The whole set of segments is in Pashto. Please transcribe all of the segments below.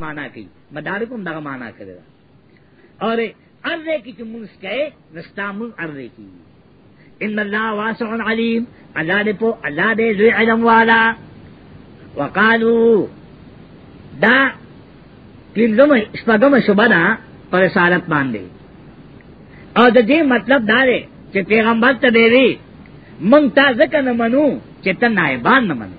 معنا کوي مدارکم دغه معنا کړی دا اور ارزه کی چې مونږ کوي نستامون ارزه کی ان الله واسع علیم الله دې په الله دې لوی علم والا وقالو دا پینځم شپږم شوبه ده پر رسالت باندې او د دې مطلب دا دی چې پیغمبر ته دی مونږ تا ځکه نه منو چې ته نایبان نه منې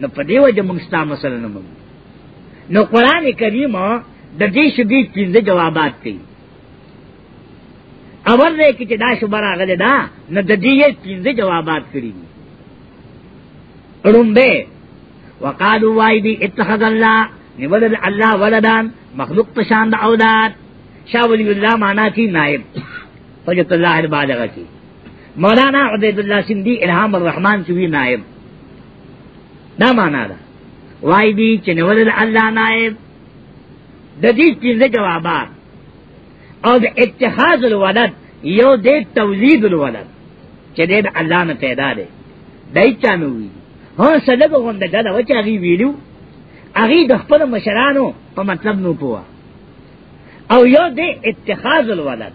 نو په دې وجه موږ ستا مسله نه منو نو قران کریم د دې شبي پنځه جوابات دی اول دې کې چې دا شبر راغله دا نو د دې پنځه جوابات کړی دي اړومبه وقالو وای دی اتخذ الله نیول الله ولدان مخلوق پشان د اولاد شاہ ولی اللہ مانا کی نائب حجت اللہ البالغہ کی مولانا عبید اللہ سندھی الہام الرحمن کی بھی نائب دا معنا ده وای دی چې نور الله نائب د دې څه جوابات او د اتخاذ الولد یو د توزید الولد چې د الله نه پیدا دی دای چا نو وی هو سلګ غوند غدا و چې هغه ویلو هغه د خپل مشرانو په مطلب نو پوها او یو د اتخاذ الولد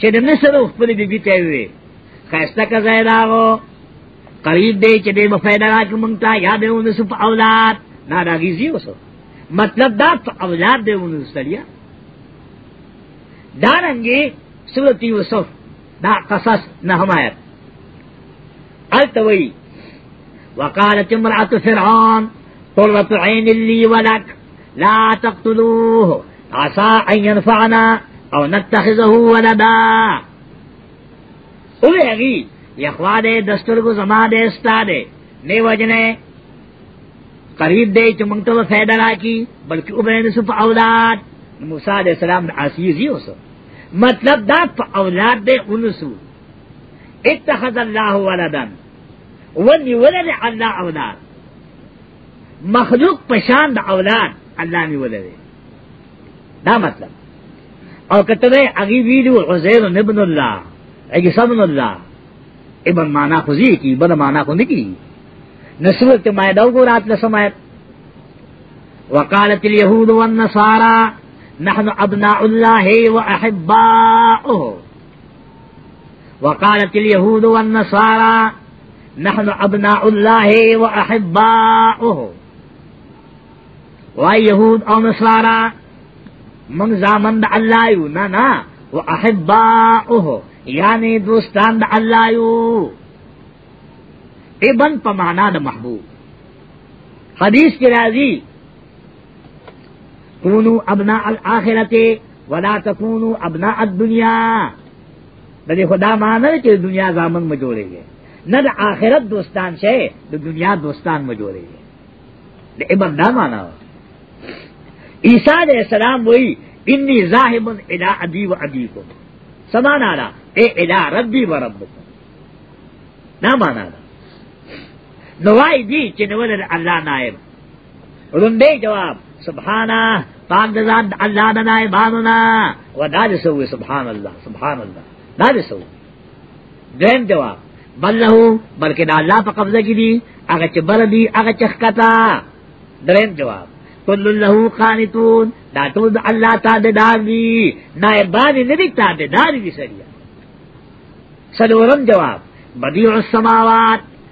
چې د مصر او خپل بیبي ته وي خسته کا ځای راغو قریب دی چې دې مفیدا راکې مونږ ته یاد یو نس په اولاد نه راغیزي اوسو مطلب دا په اولاد دې ونو سړیا دا رنګي سورۃ یوسف دا قصص نه همایت التوی وقالت امرأة فرعون قرة عين لي ولك لا تقتلوه عسى ان ينفعنا او نتخذه ولدا او یغی یخوا دے دسترگو زما دے استا دے نی وجنے قریب دے چې مونږ ته فائدہ راکی بلکې او بین سو په اولاد موسی علیہ السلام عزیزی اوسو مطلب دا په اولاد دے انسو اتخذ الله ولدا ونی ولد الله اولاد مخلوق پشان د اولاد الله می ولري دا مطلب او کته دی اغي ویلو عزیر ابن الله اګي سبن الله ابن معنا خو زی کی بل معنا خو نکی نسوت مائده وګورات لسمات وقالت اليهود والنصارى نحن ابناء الله واحباؤه وقالت اليهود والنصارى نحن ابناء الله واحباؤه وای يهود او نصارا من زامن د الله یو نه نه واحباؤه یعنی دوستان د الله یو ابن په معنا د محبوب حدیث کې راځي کونو ابناء الاخرته ولا تکونو ابناء الدنیا د دې خدا معنی چې دنیا زامن مو جوړېږي نه د آخرت دوستان شي د دنیا دوستان مو جوړېږي د ابن دا معنی عیسی علیہ السلام وی انی ذاهب الی ابی و ابیکم سمانا را اے الی ربی و ربکم نا مانا را نوائی دی چنوال اللہ نائب رنده جواب سبحانه پاک د ذات الله د عبادتنا ودا دې سوې سبحان الله سبحان الله دا دې سوې دین جواب بل له بلکې د الله په قبضه کې دي هغه چې بر دي هغه چې خکتا درین جواب کل له قانتون دا ټول د الله تعالی دار دي نه باندې نه دي تعالی دار دي سړي سلورم جواب بدیع السماوات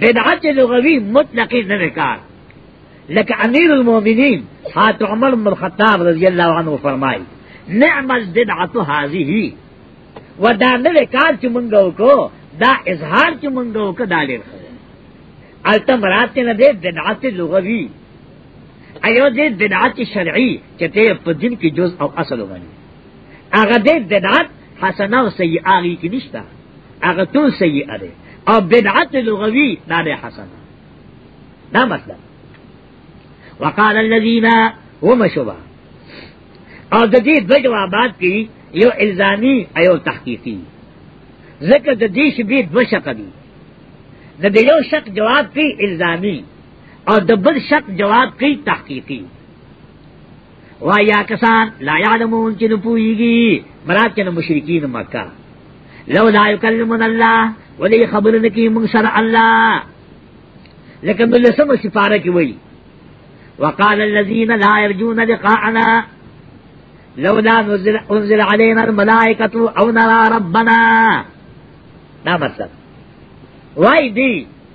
بدعت لغوی مطلق نه کار لکه امیر المؤمنین حضرت عمر بن الخطاب رضی الله عنه فرمایي نعم البدعه هذه ودا نه کار چې مونږ وکړو دا اظهار چې مونږ وکړو دا ډېر الته مراد نه دې بدعت لغوی ایو دې بدعت شرعي چې ته په دین کې جز او اصل وګڼي هغه دې بدعت حسنه او سیئه کې نشته هغه ټول صحیح اره او بدعت لغوی دا نه حسن دا مطلب وقال الذين هم شبا او د دې د جوابات کې یو الزامی ایو تحقیقی ذکر د دې شبې دو شق دي د دې یو شق جواب کې الزامی او د بل شق جواب کې تحقیقی وایا کسان لا یعلمون چې نه پويږي مراد کنه مشرکین مکه لو لا یکلمون الله ولی خبر نکی من سره الله لکه بل سم سفاره کې وایي وقال الذين لا يرجون لقاءنا لولا نزل انزل علينا الملائكه او نرى ربنا دا مطلب وای دی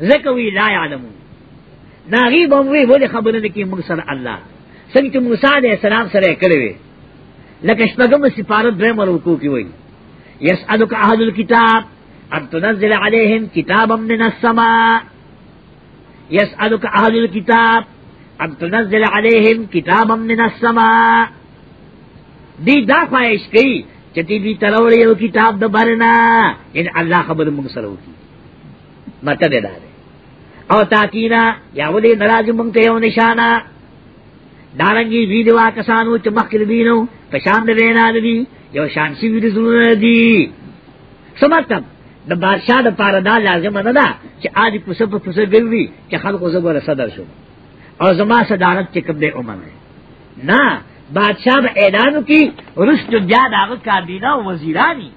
ځکه وی لا يعلمون ناغي بموي ولې خبره نه کوي موږ سره الله څنګه چې موسی عليه السلام سره کړی وي لکه شپږم سپاره درې مرو کو کی وي يسألك أهل الكتاب أن تنزل عليهم كتابا من السماء يسألك أهل الكتاب أن تنزل عليهم كتابا من السماء دی دا خواهش کئی چتی دی تلوڑی یو کتاب دا برنا ان اللہ خبر منگ سر ہوتی مطلب دا دی او تاتینا یا ودی ناراض مونږ ته یو نشانه دارنګي وی دی واکسانو چې مخکې دینو په شان د وینا دی یو شان سی وی زونه دی سمته د بادشاہ د پاره دا لازم نه ده چې آج پوسه په پوسه ګرځي چې خلکو زبر صدر شو او زما صدارت چې کوم دی عمر نه بادشاہ اعلان کی رشد جاد هغه کابینه وزیرانی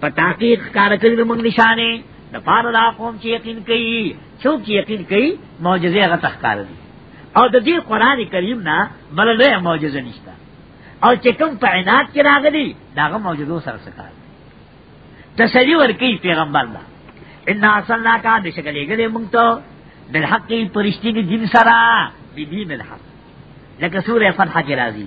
په تحقیق کار کړی د موږ نشانه د پاره دا قوم چې یقین کوي څوک چې یقین کوي معجزه هغه تخکار دي او د دې قران کریم نه بل له معجزه نشته او چې کوم په عنایت کې راغلي داغه معجزو سره سکار تسلی ورکی پیغمبر دا ان اصلنا کا بشکلې ګلې مونږ ته بالحق پرشتي دین سره دین الحق لکه سورہ فتح کې راځي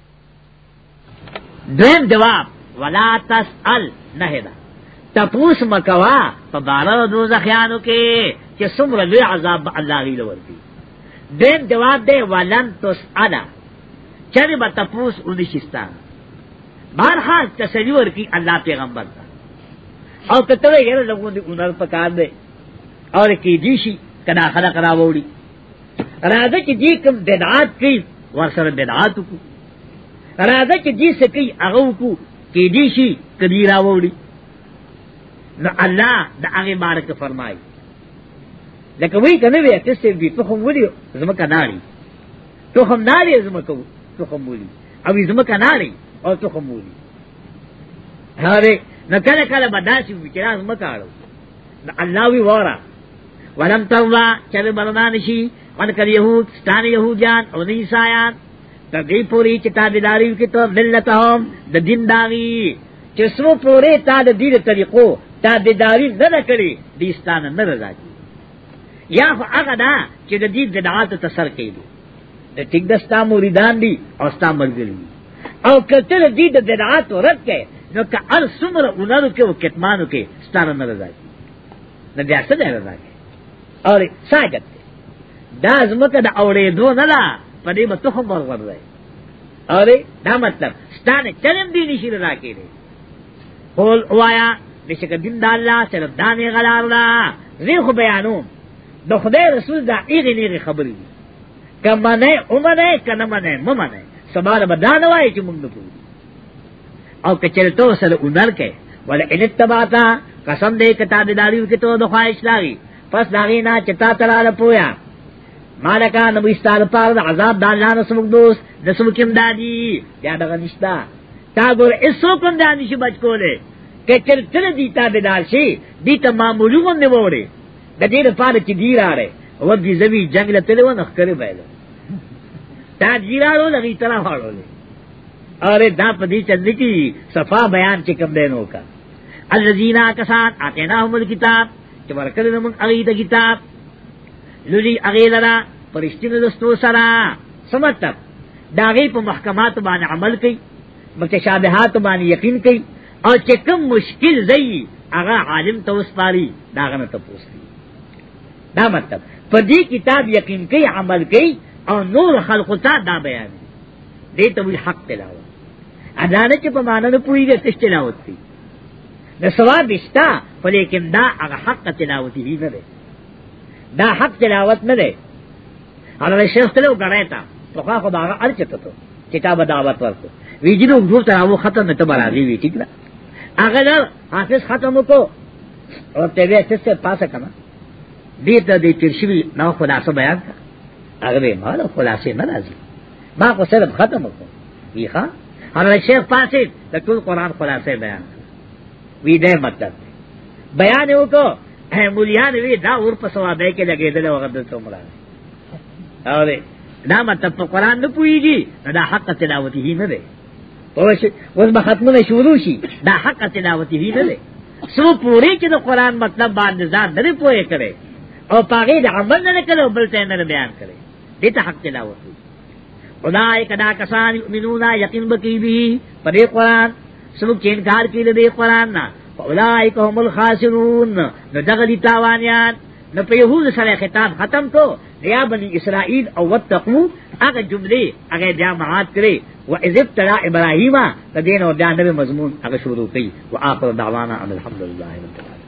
دویم جواب ولا تسأل نه ده تپوس مکوا په بار دوزخیانو کې چې څومره لوی عذاب الله غي لور دي دیم جواب دی ولن تسأل چرې به تپوس ودی شستا بهر حال تسلی ورکی الله پیغمبر ته او کته یې له غوندي اونر پکار دی اور کی دیشی کنا خلق را وړي راځه چې دې کوم بدعات کوي ورسره بدعات کو راځه چې دې سکی هغه کو کې دې شي کبیره وړي نو الله د هغه بارک فرمایي لکه وی کنه وی ته سیف دی ته هم ولي زمکه ناری ته هم ناری زمکه ته هم ولي او زمکه ناری او ته هم ولي هره نو کله کله بداسي وکړه زمکه اړو الله وی وره ولم ترضا چر بردان شي من کر يهود ستان يهوديان او نيسايان تر دې پوری چې تابعداري کې ته ملتهم د دین داغي چې سو پوری تا د دې طریقو تابعداري نه کړی دې ستانه نه راځي یا هغه دا چې د دې بدعات ته سر کوي ټیک ده ستا مریدان دي او ستا ملګري دي او کتل دي د بدعات رد کړي نو که هر څومره اونرو کې او کتمانو کې ستاره نه رضا کی نه بیا څه نه رضا کی اور ساجت دا زمکه د اوریدو نه لا په دې مته هم ورغور دی اور دا مطلب ستانه چلم دی نشي رضا کی دی قول وایا بشک دین د الله صرف دانه غلار دا زه خو بیانوم د خدای رسول دا ایغه نیغه خبرې که منه او منه که نه منه مو منه سبا به دا نه وایي چې موږ نه پوهیږو او که چېرته تو سره اونر کې ولا ان تباتا قسم دې کته دې داریو کې ته د خواهش لاغي پس داغي نه چې تا تلاله پویا مالکا نبی استاد پاره د عذاب دان نه سمک دوست د سمک امدادي یا دغه نشتا تا ګور ایسو کوم دان شي بچ کوله کچل تل دیتا بدار شي دیتا معمولی غوندې وره د دې لپاره چې دی راړې و دې زوی جنگ له تلو نه خکرې بایلو دا دی راړو لغی طرف واړو اره دا پدی چند کی صفا بیان چې کم دینو کا الذین کسان اتیناهم الکتاب چې ورکړل موږ هغه د کتاب لولي هغه لرا پرشتینو دستو سره سمتب داغی په محکمات باندې عمل کوي متشابهات باندې یقین کوي او چې کوم مشکل زئی هغه عالم ته وسپاري دا غنه ته پوښتنه دا مطلب په دې کتاب یقین کوي عمل کوي او نور خلق ته دا بیان دې ته وی حق تلاوت ادانه چې په معنا نه پوریږي تش تلاوت کوي د ثواب اشتا ولیکن دا هغه حق تلاوت دی نه دا حق تلاوت نه دی هغه شیخ تلو غړای تا په خوا خو دا ارچ ته ته کتاب دعوت ورکو ویجنو ګور ته هغه ختم نه ته برابرې وی ټیک ده هغه دا حافظ ختم وکړو او ته بیا څه څه پاسه کما دې ته دې چرشوی نو خلاصه بیان کا هغه به مال خلاصې نه راځي ما خو صرف ختم وکړو یی ښا هغه شیخ پاسه د ټول قران خلاصې بیان وی دې مطلب بیان وکړو مولیان وی دا اور په ثوابه کې لګیدل او غدل ته مراد او دې دا مطلب په قران نه پويږي دا حق تلاوت هی نه دی اوس اوس به ختمه شروع شي دا حق تلاوت هی نه دی سو پوری چې د قران مطلب باندې ځان نه پوهه کړي او پاګې د عمل نه کړو بل څه نه بیان کړي دې ته حق تلاوت اولائک دا کسان یؤمنون یقین بکی بی پر قرآن سوک چین کار کی لدی قرآن نا فاولائک هم الخاسرون نو دغلی تاوانیان نو په یهود سره خطاب ختم کو یا بنی اسرائیل او وتقو هغه جمله هغه بیا معاد کړي و اذ ابتلى ابراهيم تدين او بیا نبی مضمون هغه شروع کړي واخر دعوانا الحمدلله رب العالمین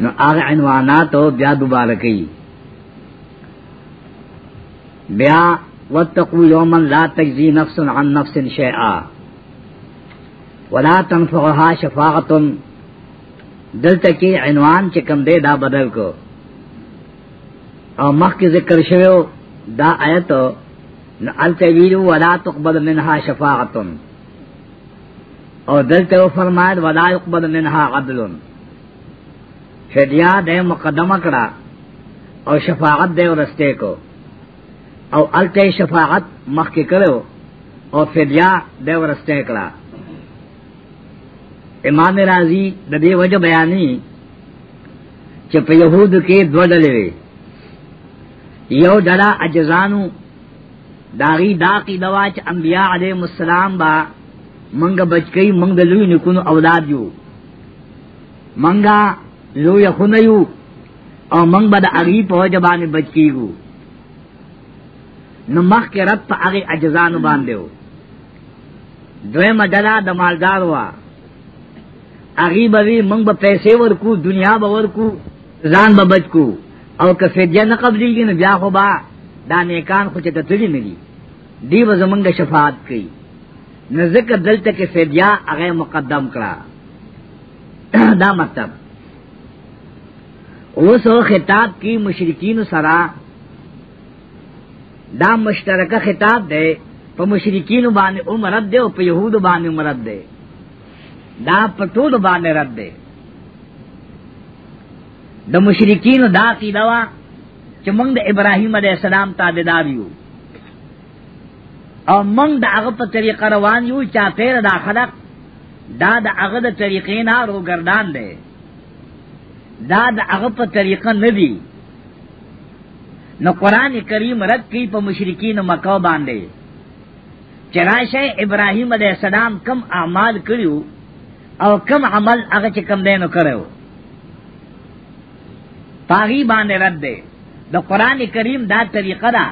نو هغه عنوانات او بیا دوباره کوي بیا واتقوا یوما لا تجزی نفس عن نفس شیئا ولا تنفعها شفاعت دلته کې عنوان چې کم دی دا بدل کو او مخکې ذکر شویو دا آیت نو التویل ولا تقبل منها شفاعت او دلته و فرماید ولا يقبل منها عدل فدیا د مقدمه کړه او شفاعت د ورسته کو او الته شفاعت مخ کې کړو او فدیا د ورسته کړه امام رازی د دې وجه بیانې چې په يهودو کې دوه ډلې یو ډله اجزانو داغي دا کی دواچ انبیاء علیہ السلام با منګه بچکی منګ د لوی نکونو اولاد یو منګه لوی خونه یو او منګ به د اغي په جبانه بچکیګو نو مخ کې رب په اغي اجزان باندې و دوی مدلا د مالدار وا اغي به منګ به پیسې ورکو دنیا به ورکو ځان به بچکو او که فدیه نه قبلېږي نو بیا خو به دا نیکان خو چې ته تلي نه دي دی به زمونږ شفاعت کوي نو ځکه دلته کې فدیه هغه مقدم کړه دا مطلب اوس خطاب کی مشرکین سره دا مشترکه خطاب دی په مشرکین باندې عمر رد دی او په يهود باندې عمر رد دی دا په ټول باندې رد دی د مشرکین دا عقیده وا چې موږ د ابراهیم علی السلام تابعدار یو او موږ د هغه په طریقه روان یو چې پیر دا خلق دا د هغه د طریقې نه روګردان دی دا د هغه په طریقه نه دی نو قران کریم رد کی په مشرکین مکه باندې چراشه ابراهیم علیہ السلام کم اعمال کړیو او کم عمل هغه چې کم دینو کړو پاغي باندې رد دی د قران کریم دا طریقه ده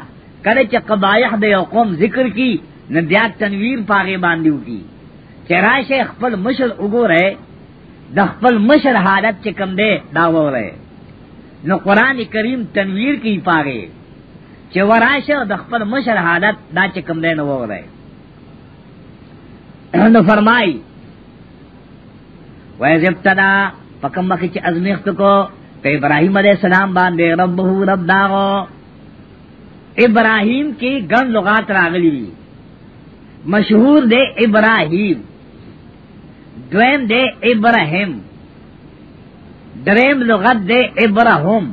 کله چې قبایح د یو قوم ذکر کی نه بیا تنویر پاغي باندې وکي چې راشه خپل مشر وګوره د خپل مشر حالت چې کم دی دا وره نو قران کریم تنویر کی پاغي چې وراشه د خپل مشر حالت دا چې کم دی نو وره نو فرمای وای زبتدا پکم مخ چې ازمیخت کو په ابراهیم علیہ السلام باندې ربه رب داغو ابراهیم کې ګڼ لغات راغلي دي مشهور دی ابراهیم دویم دی ابراهیم دریم لغت دی ابراهیم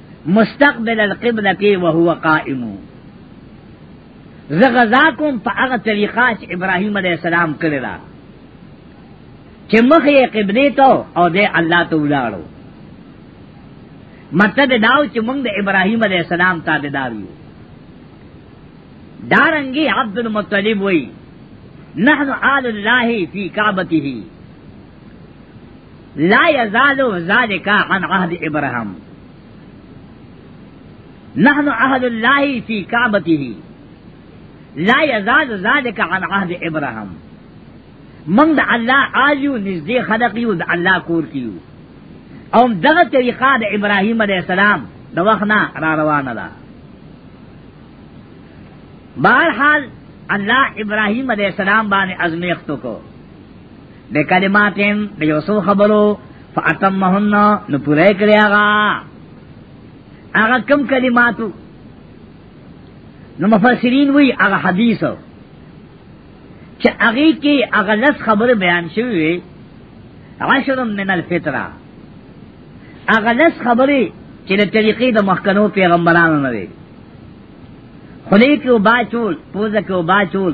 مستقبل القبلة وهو قائم زغزا کوم په هغه طریقه چې ابراهیم علیه السلام کړی دا چې مخ یې قبله ته او دې الله ته ولاړو مطلب داو چې موږ د ابراهیم علیه السلام تابعدار یو دارنګي عبد المطلب وای نحن آل الله فی کعبته لا یزالو ذالک عن عهد ابراهیم نحن عهد الله فی کعبته لا یزال ذالک عن عهد ابراهیم من د الله آجو نزدې خلق یو د الله کور کیو او دغه طریقه د ابراهیم علیه السلام د وخت نه را روانه ده بہرحال اللہ ابراہیم علیہ السلام بان ازمیختوں کو بکلماتن بیوسو خبرو فاتمهن نو پوره کړی هغه هغه کم کلماتو نو مفسرین وی هغه حدیثو چې هغه کې هغه لس خبر بیان شوی وی عشر من الفطره هغه لس خبرې چې د طریقې د مخکنو پیغمبرانو نه وي خلی کې وبا چول پوزه کې وبا چول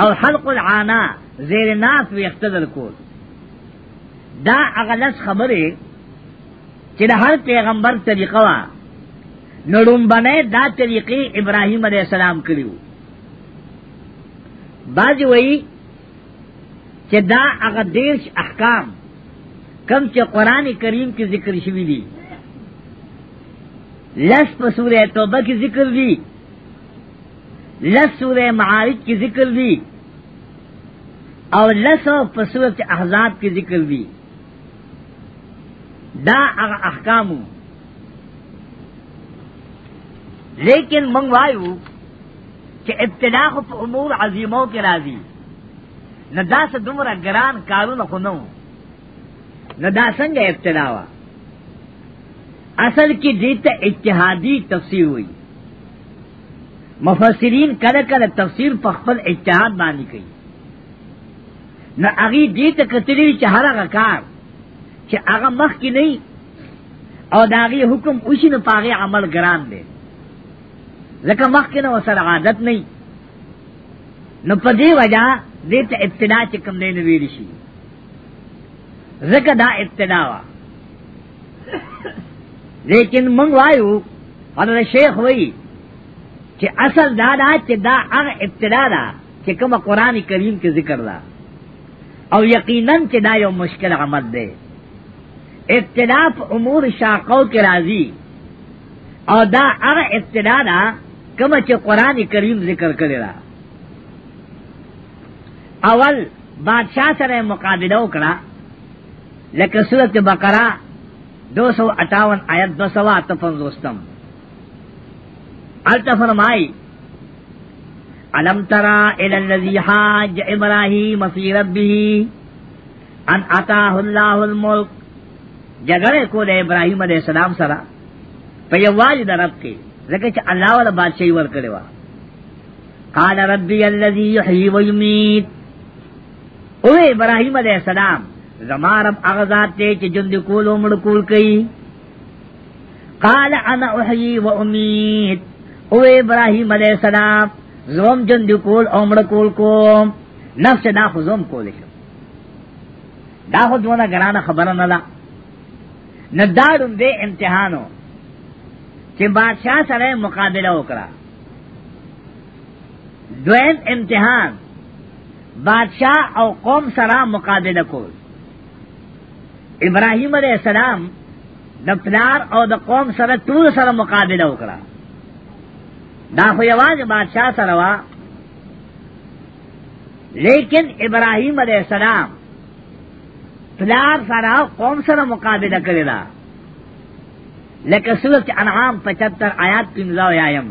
او حلق العانا زیر ناف ویختدل کول دا اغلس خبره چې د هر پیغمبر طریقه وا نړم باندې دا طریقې ابراهیم علیه السلام کړیو باج وی چې دا هغه دیش احکام کم چې قران کریم کې ذکر شوی دی لس په سورې توبه کې ذکر دی لس سورہ معارج کی ذکر دی او لس او پسورت احزاب کی ذکر دی دا اغا احکامو لیکن منگوائیو کہ ابتدا خو په امور عظیمو کې راځي نه دا څه دومره ګران کارونه خو نه نه دا څنګه ابتدا وا اصل کې دې ته اجتهادي تفسیر وایي مفسرین کله کله تفسیر په خپل اجتهاد باندې کوي نه هغه دې ته کتلی چې هر هغه کار چې هغه مخ کې نه او دا هغه حکم اوشي نه پاغه عمل ګران دی ځکه مخ کې نه وسره عادت نه نو په دې وجہ دې ته ابتدا چې کم نه ویل شي ځکه دا ابتدا وا لیکن مونږ وایو حضرت شیخ وایي چې اصل دا دا چې دا هغه ابتدا ده چې کوم قران کریم کې ذکر ده او یقینا چې دا یو مشکل عمل دی اختلاف امور شاقو کې راځي او دا هغه ابتدا ده کوم چې قران کریم ذکر کړی ده اول بادشاہ سره مقابله وکړه لکه سورت بقرہ دو سو اٹاون آیت دو سو اتفن دوستم علت فرمائی علم ترا الى الذي حاج ابراهيم في ربه ان اتاه الله الملك جګړه کول ابراهيم عليه السلام سره په یوال د رب کې ځکه چې الله ولا بادشاہي ور کړی و قال ربي الذي يحيي ويميت او ابراهیم علیہ السلام زما رب هغه ذات دی چې جون دی کول او مړ کول کوي قال انا احیی و امید او ابراهیم علیہ السلام زوم جون دی کول او مړ کول کوم نفس دا خو زوم کول شي دا خو دونه ګرانه خبره نه ده نه داړم دې امتحانو چې بادشاہ سره مقابله وکړه دویم امتحان بادشاہ او قوم سره مقابله کول ابراهیم علیہ السلام د پلار او د قوم سره ټول سره مقابله وکړه دا خو یوازې بادشاہ سره وا لیکن ابراهیم علیہ السلام پلار سره قوم سره مقابله کړی دا لکه سورت انعام 75 آیات 15 آیم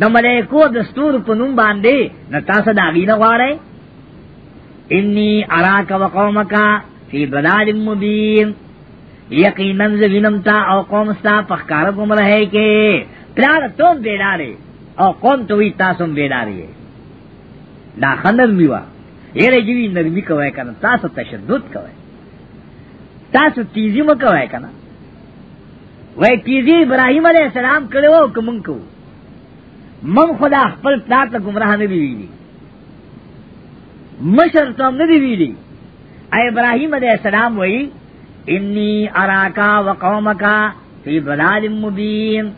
د ملائکو د ستور په نوم باندې د تاسو د اغینه غواړي انی اراک وقومک فی ضلال مبین یقینا زوینم تا او قوم ستا په کار گمراه کې پلار ته بیلاره او قوم ته وی تاسو بیلاره دا خندل میوا یره جوی نرمی کوي کنه تاسو تشدد کوي تاسو تیزی مو کوي کنه وای تیزی ابراهیم علیہ السلام کړو او کوم کو من خدا خپل پلار ته گمراه نه دی ویلی مشر ته نه دی ویلی ابراهیم علیہ السلام وای انی اراکا وقومکا فی ضلال مبین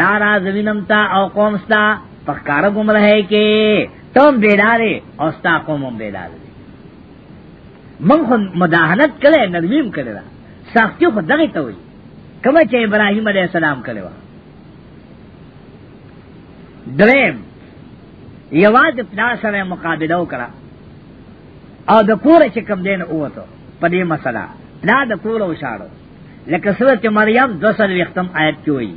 لارا زمینم تا او قوم ستا پخکار گمراہی کے تم بیدارے او ستا قومم بیدارے من خو مداهنت کړي نرمیم کړي دا سختي خو دغه ته وي کوم چې ابراهيم عليه السلام کړي و دریم یواز پلار سره مقابله وکړه او د کور چې کم دین اوته په دې مسله دا د کور او شاړو لکه سورته مریم 200 وختم آیت کې وایي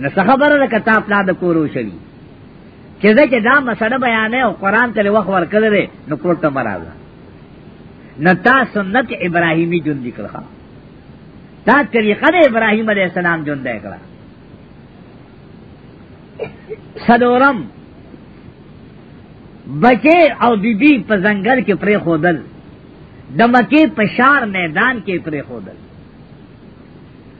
نو څه خبره ده که تا پلا د کور وشوي چې زه چې دا مسله بیانوي او قرآن ته وخت ورکړی دی نو کور ته مه راځه نو تا سنت ابراهیمي ژوندي کړه تا طریقه د ابراهیم علیه السلام ژوندی کړه سلورم بچے او بی بی په ځنګل کې پرې خودل د مکې په شار میدان کې پرې خودل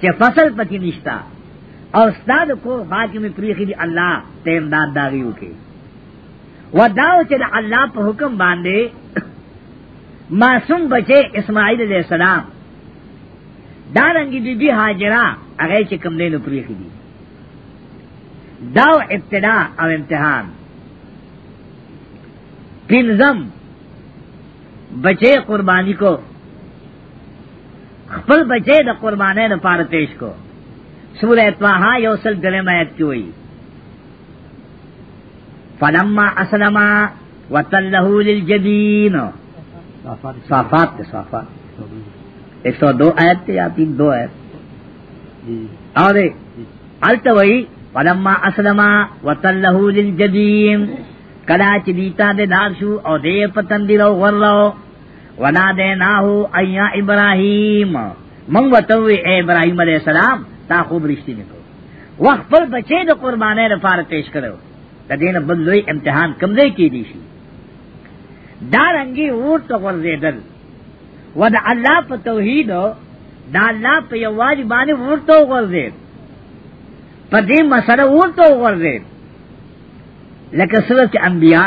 چې فصل پکې نشتا او استاد کو باقی می پریخي دی الله ته امداد داغي وکي وداو چې الله په حکم باندې معصوم بچي اسماعیل علیہ السلام دارنګي بی بی هاجرہ هغه چې کوم نه پریخي دي داو ابتدا او امتحان پینزم بچے قربانی کو خپل بچے د قربانې نه پار پیش کو سورہ طه یوسل دلم آیت کی وئی فلما اسلم وتله للجبین صافات تے صافات 102 آیت تے یا 32 آیت اور التوئی فلما اسلم وتله للجبین کلا چدیتا دے دار شو او دے پتن دی رو غر رو ونا دے نہ ہو ایا ابراہیم منگ وتوی اے ابراہیم علیہ السلام تا خوب رشتی نے کو وقت پر بچے دو قربانے رفار پیش کرو دا دین بل لوی امتحان کم دے کی دی شی دا رنگی اور تو غرزے دل و دا اللہ پا توحید دا اللہ پا یواج بانے اور تو غرزے پا دی مسئلہ اور تو غرزے لکہ صورت انبیاء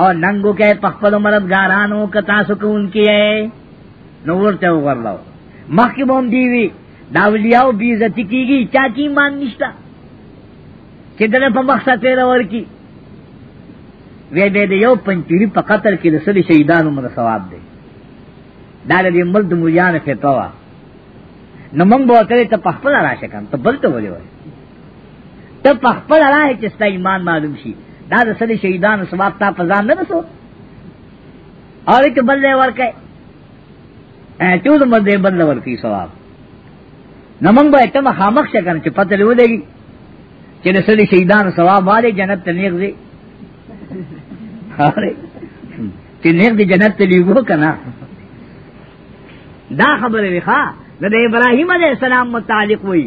او ننګو کې په خپل مرزګارانو کتا سکون کیه نو ورته وګورلو مخکې بوم دی وی دا ولیاو بی عزت کیږي چا کی ایمان نشتا چې دنه په مخ سره تیر ورکی وی به یو پنځيري په قطر کې د سړي شهیدانو مر ثواب دی دا د ملک د مليان فتوا نو موږ به ته په خپل راشه کم ته بلته ولې وای ته په خپل راه چې ستا ایمان معلوم شي دا د سړي شهیدانو ثواب تا په ځان نه رسو اور ایک بل دے ورکے ټول مر دے بل ورکی ثواب نمنګ به ته مخامخ شکن چې پته لو لګي چې د سړي شهیدانو ثواب والے جنت ته نیغ دی هاره چې نیغ دی جنت ته لیګو کنه دا خبره وی ښا د ابراهیم علیه السلام متعلق وی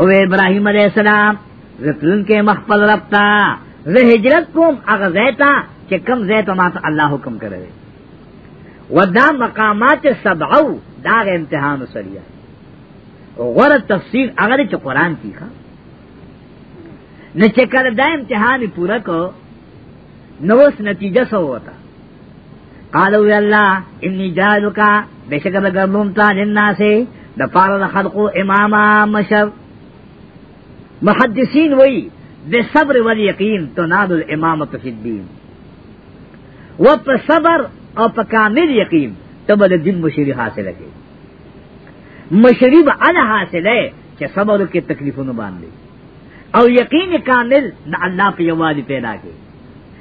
او ابراهيم عليه السلام رتلن کې مخبل ربتا زه هجرت کوم هغه زیتا چې کم زیتا ما ته الله حکم کړی ودا مقامات سبعو دا امتحان سریا غره تفسیر هغه چې قران کې ښه نه چې کله دا امتحان پورا کو نوس نتیجه سو وتا قالو وی الله انی جالکا بشک بگردوم تا للناس د پاره د خلقو اماما مشر محدثین وی د صبر و یقین تنال الامامه فی الدین و په صبر او په کامل یقین ته بل دین مشری حاصله کی مشری به انا حاصله چې صبر کې تکلیفونه باندې او یقین کامل د الله په یوالي پیدا کی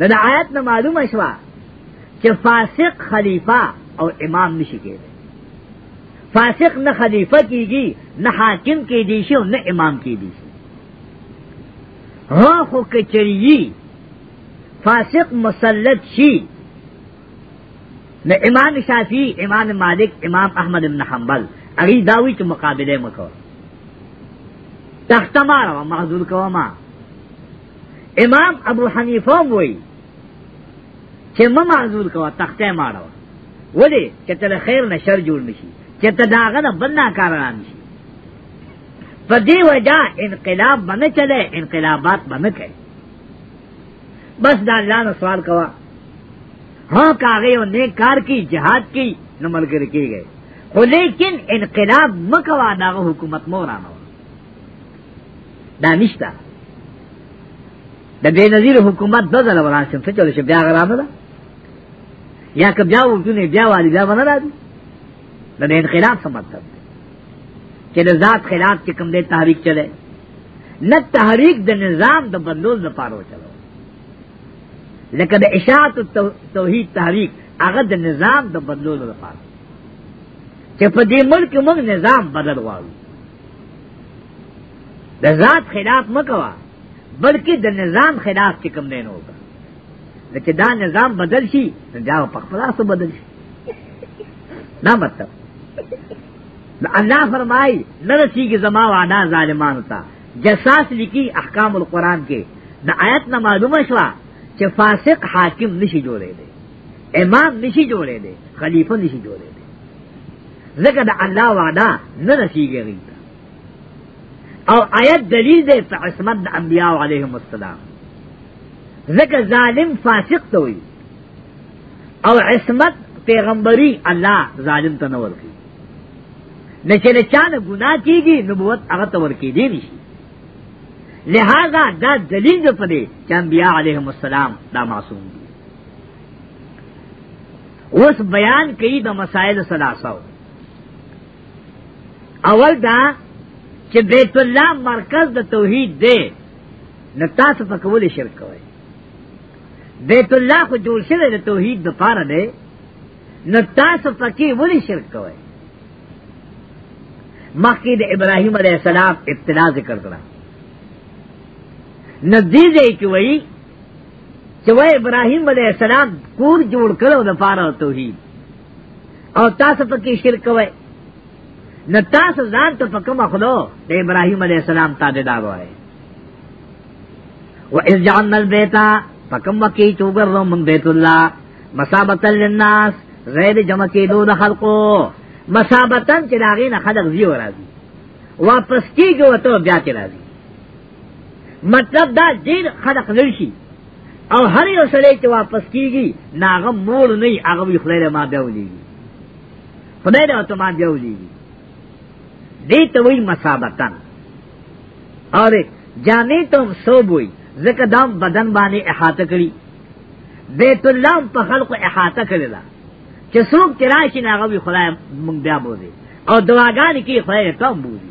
نو د آیت نه معلومه شوه چې فاسق خلیفہ او امام نشي کېدی فاسق نه خلیفہ کیږي نه حاکم کیږي شي او نه امام کیږي شي ها خو کچریي فاسق مسلط شي نه امام شافعي امام مالک امام احمد بن حنبل اغي داوي چې مقابله مکو تختمار او معذور کوما امام ابو حنیفه وای چې ما معذور کوا تخته ماړو ولی چې تل خیر نه شر جوړ نشي چې ته داغه نه بنا کار را نشي په دې وجہ انقلاب باندې چلے انقلابات باندې کوي بس دا الله نو سوال کوا ہاں کاغے اور نیک کار کی جہاد کی نمل کر کی گئے لیکن انقلاب مکوا نہ حکومت مورانو دا نشته د بے نظیر حکومت دو ځله وراسم څه چل شي بیا غرانه ده یا که بیا وګونه بیا والی بیا باندې راځي د انقلاب څه مطلب چې د ذات خلاف چې کوم دې تحریک چلے نه تحریک د نظام د بدلول لپاره چلو لکه د اشاعت توحید تحریک هغه د نظام د بدلولو لپاره چې په دې ملک موږ نظام بدل غواړو د ذات خلاف مکوا بلکې د نظام خلاف چې کوم نه وکړه لکه دا نظام بدل شي دا په خپل سره بدل شي دا مطلب الله فرمای نه رسیږي زما وعده ظالمانو ته جساس لکی احکام القرآن کې د آیت نه معلومه شوه چې فاسق حاکم نشي جوړېدی امام نشي جوړې دي خلیفہ نشي جوړې دي ځکه د الله وعده نه رسیږي او آیت دلیل دی په عصمت د انبیاء علیهم السلام ځکه ظالم فاسق ته وي او عصمت پیغمبري الله ظالم ته نه ورکي نه چې نه چانه ګناه کیږي نبوت هغه ته ورکي دی نشي لہذا دا دلیل دی په دې چې انبیاء علیهم السلام دا معصوم دي اوس بیان کوي د مسائل ثلاثه اول دا چې بیت الله مرکز د توحید دی نو تاسو په کول شرک کوئ بیت الله خو جوړ شوی د توحید د پاره دی نو تاسو پکې ولې شرک کوئ مخکې د ابراهیم علیه السلام ابتلا ذکر کړه نزدې کې وایي چې وای ابراهیم علیه السلام کور جوړ کړو د پاره توحید او تاسو په کې شرک وای نه تاسو ځان ته په کوم خلو د ابراهیم علیه السلام تابعدار وای و اذ جعلنا البيت فكم وكي توغر من بيت الله مسابتا للناس غیر جمع کې دو د خلقو مسابتا چې داغې نه خلق زیو راځي واپس کېږي وته بیا کې راځي مطلب دا ډیر خلق لرشي او هر یو سړی چې واپس کیږي ناغه مور نه ای هغه وی خلای ما بیا ولېږي خدای دې ته ما بیا ولېږي دې ته وی مسابقتن اور جامې ته هم سوب وی ځکه دا بدن باندې احاطه کړی بیت الله په خلق احاطه کړی دا چې څوک چې راشي ناغه وی خدای مونږ بیا بوزي او دعاګانې کې خدای ته هم بوزي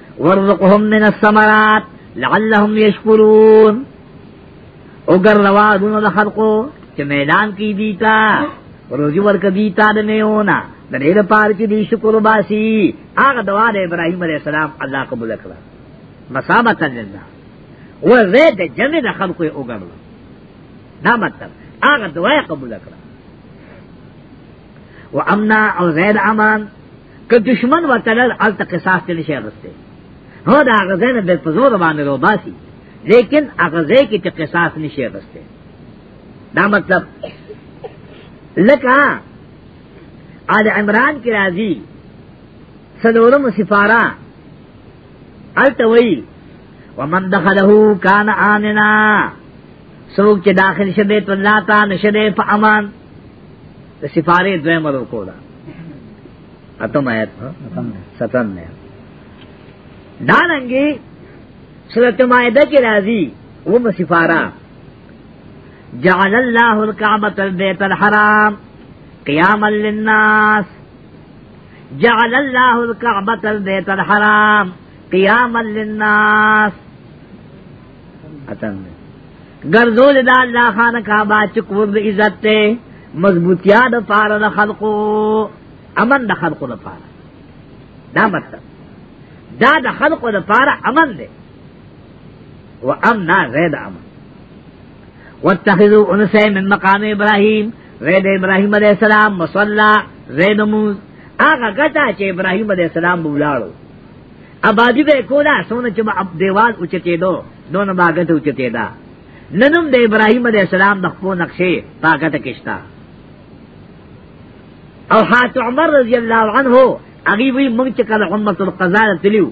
ورزقهم من الثمرات لعلهم يشكرون اوګر روا دونو د خلقو چې میدان کې دي تا روزي ورک دي تا د میونا د دې لپاره چې دې شکر باسي هغه دعا د ابراهيم عليه السلام الله قبول کړه مسابقا لله و زید جمع د خلقو اوګر دا مطلب هغه دعا قبول کړه و امنا او زید امان که دشمن وتلل الته قصاص ته نشي غسته هو دا غزنه به په زور باندې رو باسي لیکن اغزه کې ته قصاص نشي غسته دا مطلب لکه آل عمران کی راضی سلورم سفارہ التوئی ومن دخله کان آمنا سوک چه داخل شده تو اللہ تا نشده پا امان د سفاره دوه مرو کولا اتم آیت ستم نه دا رنګي سورۃ مائده کې راځي و مسفارا جعل الله الكعبة البيت الحرام قياما للناس جعل الله الكعبة البيت الحرام قياما للناس اتم دی ګرځول دا الله خان کعبه چې کور د عزت ته مضبوطیا د پاره د خلقو امن د خلقو د پاره دا مطلب دا د خلقو د پاره امن دی و امنا غیر امن واتخذوا انسا من مقام ابراهيم غیر ابراهيم عليه السلام مصلى غیر موز هغه ګټه چې ابراهيم عليه السلام بولاړو آبادی به کولا سونه چې به دیوال اوچته دو دونه باغت اوچته دا ننم د ابراهیم علیه السلام د خپل نقشې باغت کېشتا او حات عمر رضی الله عنه هغه وی موږ چې کله امه القضاء تلیو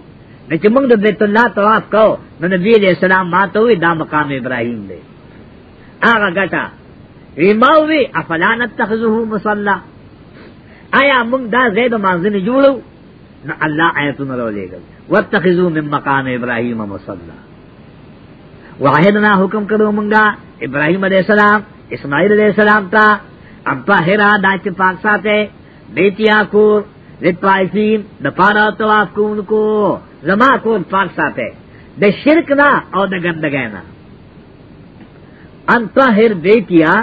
نو چې موږ د بیت الله طواف کو نو نبی علیہ السلام ماته وی دا مقام ابراهیم دی هغه ګټه ریماوی افلا نتخذه مصلا آیا موږ دا زید مانځنه جوړو نو الله آیتونه راولېږل واتخذو من مقام ابراهیم مصلا وعهدنا حکم کړو مونږه ابراهیم علیہ السلام اسماعیل علیہ السلام ته اب طاهرا دا چې پاک ساته بیتیا کور لطائفین د پارا طواف کوونکو زما کور پاک ساته د شرک نه او د ګندګۍ نه ان طاهر بیتیا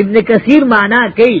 ابن کثیر معنا کوي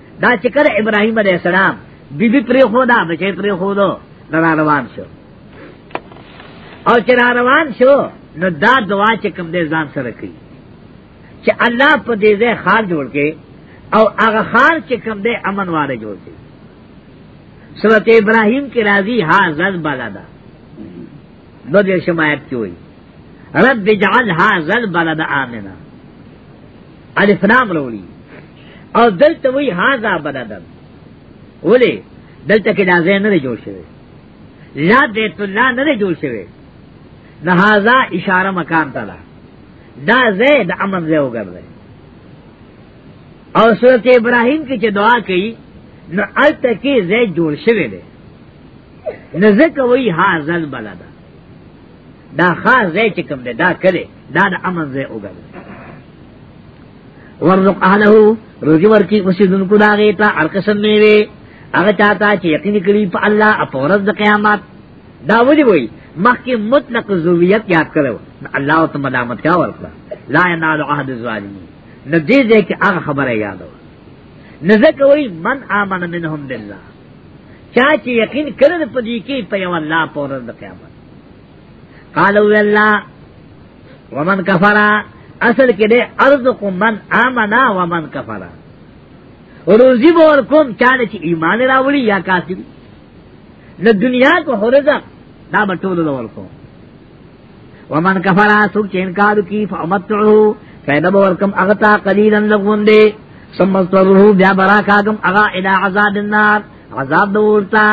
دا چې کله ابراهيم عليه السلام بیبي پرې خو دا بچې پرې خو دو را روان شو او چې را روان شو نو دا دعا چې کوم دې ځان سره کوي چې الله په دې ځای خار جوړ کې او هغه خار چې کوم دې امن واره جوړ کې سورت ابراهيم کې راځي ها زل بلدا دو دې شمایت کې وایي رب اجعل هذا البلد آمنا الف لام راوړي او دلته وی هاذا بلدن ولی دلته کې دا ځای نه جوړ شوی لا بیت الله نه جوړ شوی نه هاذا اشاره مکان ته ده دا ځای د امن ځای وګرځي او سورت ابراهیم کې چې دعا کوي نو الته کې ځای جوړ شوی دی نزدک وی هاذا البلد دا خاص ځای چې کوم دی دا کړي دا د امن ځای وګرځي ورزق اهله روزي ورکی اوسیدونکو دا غیتا هر قسم میوه هغه چاته چې یقین کړي په الله او په ورځ د قیامت دا ودی وای مخکې مطلق زویت یاد کړو الله او ملامت کا ورکړه لا ینال عهد الظالمین نو دې دې کې هغه خبره یاد و نزه کوي من امن منهم بالله چا چې یقین کړل په دې کې په یو الله په ورځ د قیامت قالو الله ومن کفرا اصل کې دې ارزق من امنا ومن کفرا روزی به ور کوم چاله چې ایمان راوړي یا کافر نه دنیا کو هرزه دا به ټول ور کوم ومن کفرا سوک چې انکار کی فمتعو فیدا به ور کوم هغه تا قلیلا لغون دې ثم استره بیا براکاګم هغه الی عذاب النار عذاب دورتا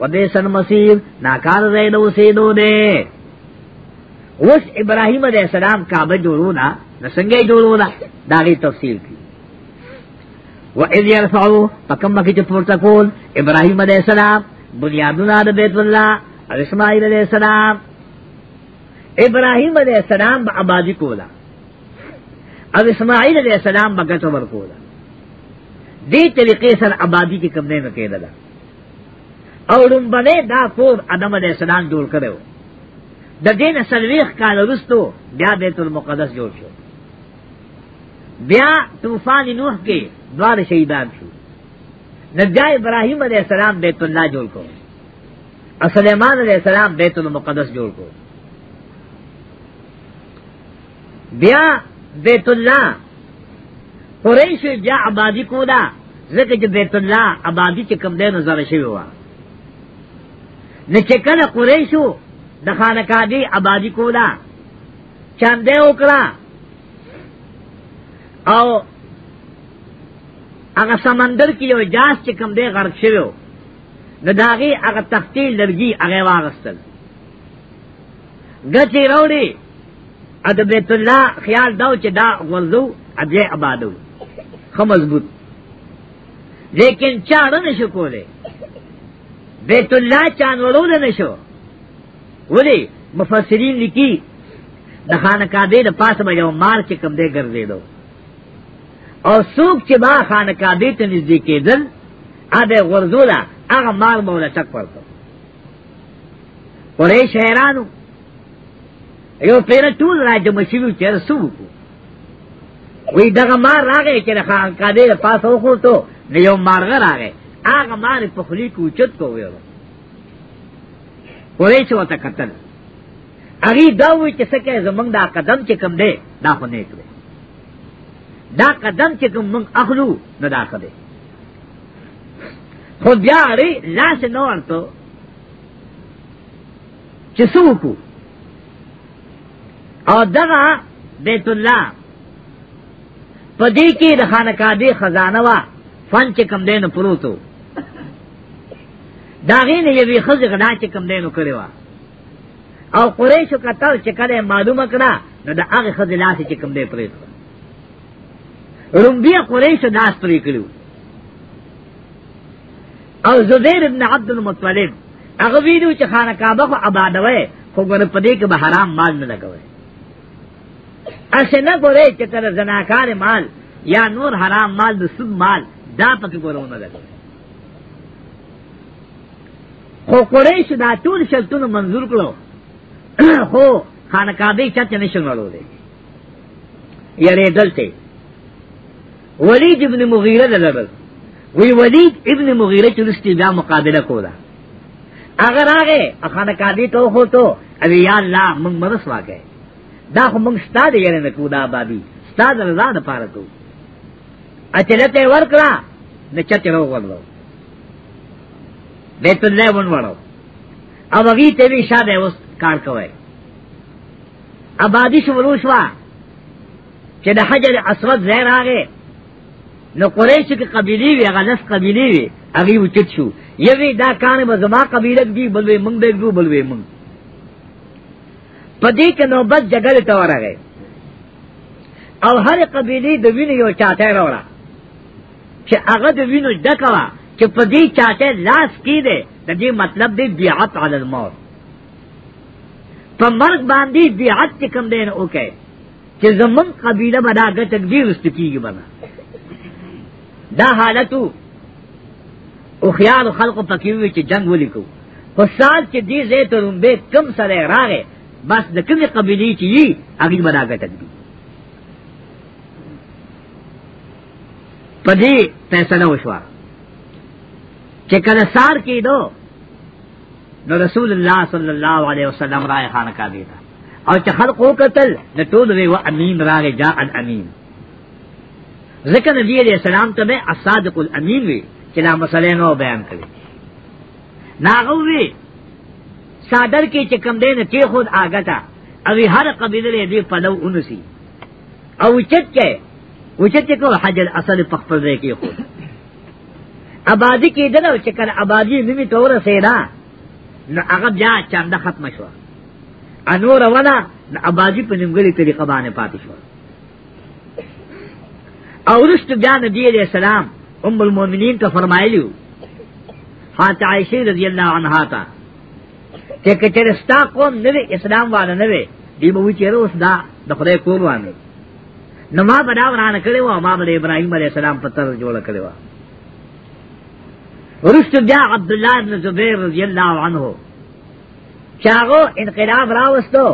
و بیس المصیر ناکار زید وسیدو دے اوس ابراهیم علیہ السلام کعبه جوړونا نو څنګه جوړونا دا غي تفصیل کی و اذ يرفعو پکم کی چپورتا کول ابراهیم علیہ السلام بنیادنا د بیت الله او اسماعیل علیہ السلام ابراهیم علیہ السلام به آبادی کولا او اسماعیل علیہ السلام به ګټور کولا دې طریقې سره آبادی کې کم نه کېدله او لومبنه دا کور ادم علیہ السلام جوړ کړو د دین سلویخ کال وروسته بیا بیت المقدس جوړ شو بیا طوفان نوح کې دوار شهیدان شو نبی ابراهیم علیہ السلام بیت الله جوړ کو سلیمان علیہ السلام بیت المقدس جوړ کو بیا بیت الله قریش بیا آبادی کولا ځکه چې بیت الله آبادی چې کم دی نظر شوی و نه چې کله قریشو د خانقاهي آبادی کولا چاندې وکړه او هغه سمندر کې یو جاس چې کم دی غرق شوی و نو داغي هغه تختی لرګي هغه واغستل ګچې راوړي ا د بیت الله خیال داو چې دا غرزو ابیا آبادو خو مضبوط لیکن چاړه نشو کوله بیت الله چان ورول نشو ولی مفسرین لیکي د خانقابه د پاسه به یو مار چې کم دی ګرځیدو او څوک چې با خانقابه ته نږدې کېدل ا د غرزو لا هغه مار مولا ټک ورته قریش حیرانو یو پیر ټول را جمع شوی چې رسو وی دغه مار راغی چې خان قادر پاسو خو ته نو یو مارغه راغی هغه مار په خلی کو چت کو ویو قریش وته قتل اغي دا وی چې سکه زمنګ دا قدم چې کم دی دا خو نه کړی دا قدم چې کوم موږ اخلو نه دا خده خو بیا ری لاس نه ورته چې څوک او دغه بیت الله په دې کې د خانقاهي خزانه وا فن چې کم دینو پروتو دا غینه یوې خزې غدا چې کم دینو کړی وا او قریشو کتل چې کله معلومه کړه نو د هغه خزې لاس چې کم دی پریتو رمبی قریش داس پری کړو او زبیر ابن عبد المطلب هغه ویلو چې خانه کعبه خو آبادوي خو ګره پدې کې به حرام مال نه لګوي اسه نه ګورې چې کله زناکار مال یا نور حرام مال د سود مال دا پکې ګورونه لګوي خو قریش دا ټول شرطونه منظور کړو خو خانه کعبه چاته نشو نړولې یری دلته ولید ابن مغیره لړل وی ولید ابن مغیره چې لستی بیا مقابله کوله اگر هغه اخانه کادی ته هو ته او یا الله موږ مرس واکه دا خو موږ ستاد یې نه کو دا بابي ستاد رضا نه پاره کو اچلته ورکړه نه چته رو ورلو بیت الله ون وړو او هغه ته وی شاده اوس کار کوي آبادی شروع شوا چې د حجر اسود ځای راغی نو قریش کې قبیلی وی هغه لس قبیلی وی هغه وچت شو یوی دا کان به زما قبیله دی بلوي مونږ به ګو بلوي مونږ پدې کې نو بس جګړه ته ورغی او هر قبیلی د وینې یو چاته راوړه چې هغه د وینو ډکوا چې پدې چاته لاس کیده د دې مطلب دی بیعت علی الموت په مرګ باندې بیعت چې کم دین وکړي چې زمون قبیله بنا غټ تکبیر است کیږي بنا دا حالتو او خیال خلق پکیوي چې جنگ ولیکو په سال چې دې زه ته رومبه کم سره راغې بس د کومې قبیلې چې یي هغه بنا غټ تکبیر پدې فیصله وشوه چې کله سار کېدو نو رسول الله صلی الله علیه وسلم راي خان کا دیتا او چې خلقو قتل د ټول وی و امین راغ جاء الامین ځکه نبی علیہ السلام ته به الصادق الامین وی چې لا مسلې نو بیان کړی ناغوی صادر کې چې کم دین ته خود آګتا او هر قبیله دې پلو انسی او چت کې وچت کې کو حج الاصل پخپل کې خود آبادی کې دنه چې کله آبادی نیمه تور سیدا نو هغه بیا چاندا ختم شو انور ولا نو آبادی په نیمګړي طریقه باندې پاتې شو او رست بیا نبی علیہ السلام ام المؤمنین ته فرمایلیو فاطمه عائشہ رضی اللہ عنہا تا چې کچرستا قوم نه اسلام والا نه دی به وی چیرې اوس دا د خدای کور وانه نو ما په دا وران کړی و ما بل ابراهیم علیہ السلام په تر جوړ کړی و ورست بیا عبد الله بن زبیر رضی الله عنه چاغو انقلاب راوستو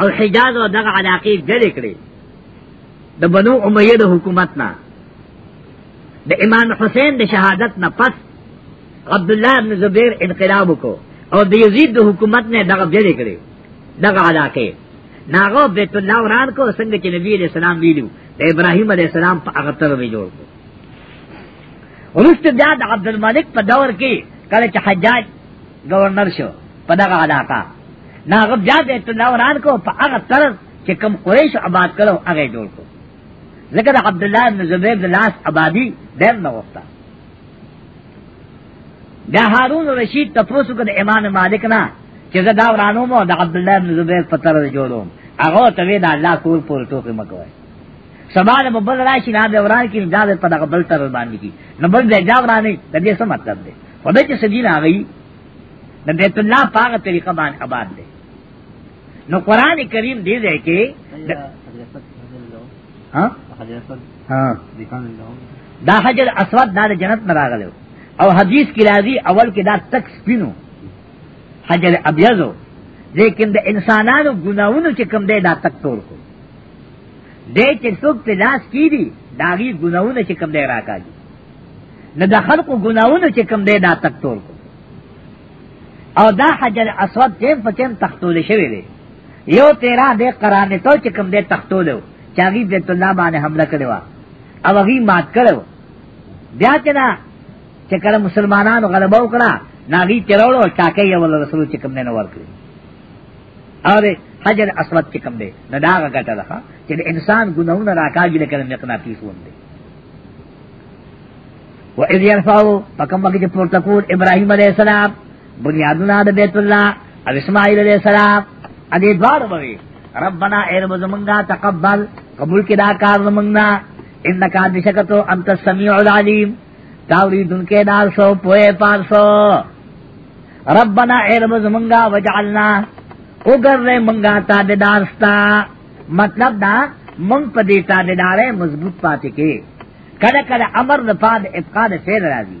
او حجاز او دغه علاقې جلې کړې د بنو امیه د حکومت نه د امام حسین د شهادت نه پس عبد الله بن زبیر انقلاب کو او د یزید د حکومت نه دغه جلې کړې دغه علاقې ناغو بیت الله وران کو څنګه چې نبی علیہ السلام ویلو د ابراهیم علیہ السلام په هغه تر وی جوړ کو ورست بیا د عبد الملک په دور کې کله چې حجاج گورنر شو په دغه علاقہ ناغو بیا بیت الله وران کو په هغه تر چې کم قریش آباد کړو هغه جوړ کو ذکر عبد الله بن زبیر د لاس آبادی دیم نه وخته بیا هارون رشید تپوسو کړ امام مالک نه چې زه دا ورانو مو د عبد الله بن زبیر په تر جوړوم هغه ته وی دا الله کول پور ټوکې مکوي سبال مبل راشي نه به وران کې دا په دغه بل تر باندې کی نو بل دې دا ورانې د دې څه مطلب دی خدای چې سجین هغه د بیت الله پاغه طریقه باندې آباد دی نو قران کریم دې ځای کې ها ها دا حجر اسود دا جنت نه راغلی او حدیث کې راځي اول کې دا تک سپینو حجر ابیضو لیکن د انسانانو ګناونو چې کم دی دا تک تور کو دې چې څوک په لاس کې دي داغي ګناونه چې کم دی راکاږي نه د خلقو ګناونه چې کم دی دا تک تور کو او دا حجر اسود چې په تختول شوی دی یو تیرا دې قرانه تو چې کم دې تختولو چاغي بیت الله باندې حمله کړې وا او هغه مات کړو بیا چې دا چې کله مسلمانانو غلبه وکړه ناغي تیرولو چاکه یې ول رسول چې کوم نه ورکړي اور حجر اسود چې کوم دی نه دا غټه ده چې انسان ګناونه راکاږي لکه مقناطیس وندي و اذ يرفعو پکم وقت پورتکول ابراهيم عليه السلام بنیادنا د بیت الله او اسماعیل علیہ السلام ا دې دوار بوي ربنا اے رب زمونږه تقبل قبول کړه کار زمونږه انک بشکتو انت السمیع العلیم تاوری دن کے دار سو پوئے پار سو ربنا اے رب زمونږه وجعلنا اوګر رے مونږه تابعدار ستا مطلب دا مونږ په دې تابعدارې مضبوط پاتې کې کله کله امر د فاد ابقاد فعل راځي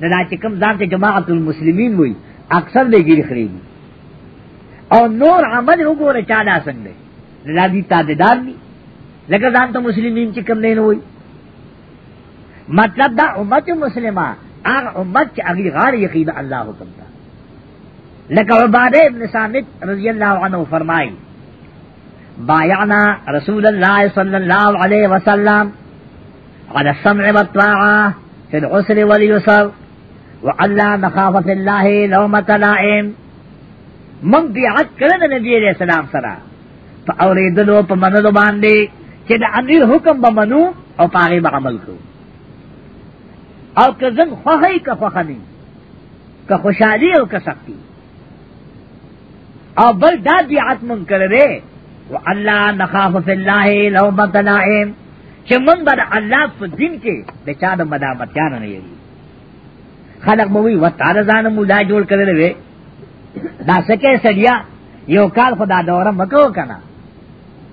نه دا چې کوم ځان ته جماعت المسلمین وای اکثر به ګیری خړي او نور عمل وګوره چا دا څنګه نه دا دي تابعدار دي لکه ځان ته مسلمین چې کوم نه وای مطلب دا امت مسلمه هغه امت چې هغه غار یقین الله حکم دا لکه عباده ابن ثابت رضی الله عنه فرمایي بايعنا رسول الله صلى الله عليه وسلم على السمع والطاعة في العسر واليسر وعلى مخافة الله لومة لائم من بيعت کرد نبی علیہ السلام سرا پا اوریدلو پا منلو باندے چی دا امیر حکم با منو او پاغی با عمل کرو او که زن خوخی که خوخنی که خوشحالی او که سختی او بل دا بیعت من کرده و اللہ نخاف فی اللہ لومت لائم چه من بر اللہ فی دین کے بچا دا مدامتیانا نیری خلق موی و تعالی زان مولا جوړ کړل وی دا سکه سړیا یو کال خدا دوره مکو کنه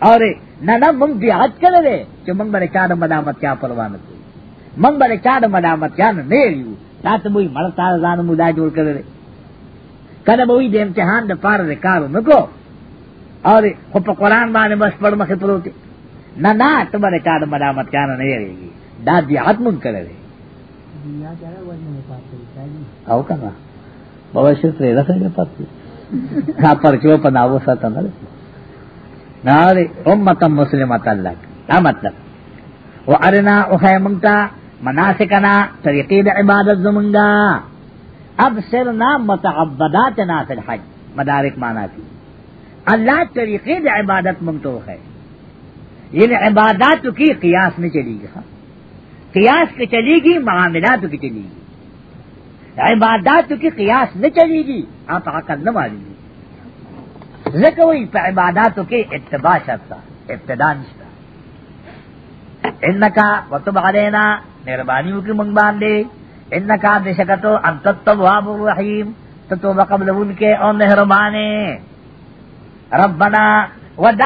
اور نه نه مونږ بیا حد کړل چې مونږ باندې چا د ملامت چا پروا نه کوي مونږ باندې چا د ملامت چا نه یو تاسو موی مړ تعالی زان مولا جوړ کړل کله به وی د امتحان د پاره د کارو نکو او خو په قران باندې بس پړ مخې پروت نه نه ته باندې کار ملامت کار نه یریږي دا بیعت مون کړی او کنه بابا شر ترې راځي پاتې ها پر کیو په ناو ساته نه نه امه مسلمه تعالی دا مطلب وارنا او خیمنتا مناسکنا طریقې د عبادت زمونږه ابصرنا متعبداتنا فی الحج مدارک مانا کی اللہ طریقے دے عبادت منتوخ ہے یہ یعنی عبادات کی قیاس میں چلی گا قیاس کی چلی گی معاملات کی چلی گی عبادات کی قیاس نہ چلی گی آپ عقل نہ ماری گی لیکن وہی پہ عبادات کے اتباع شرطا ابتدا نشتا ان کا وتب علینا مہربانی کی منگ باندھے انکا بشکتو انت التواب الرحیم تو توبہ قبل ان کے او مہربانے ربنا ودا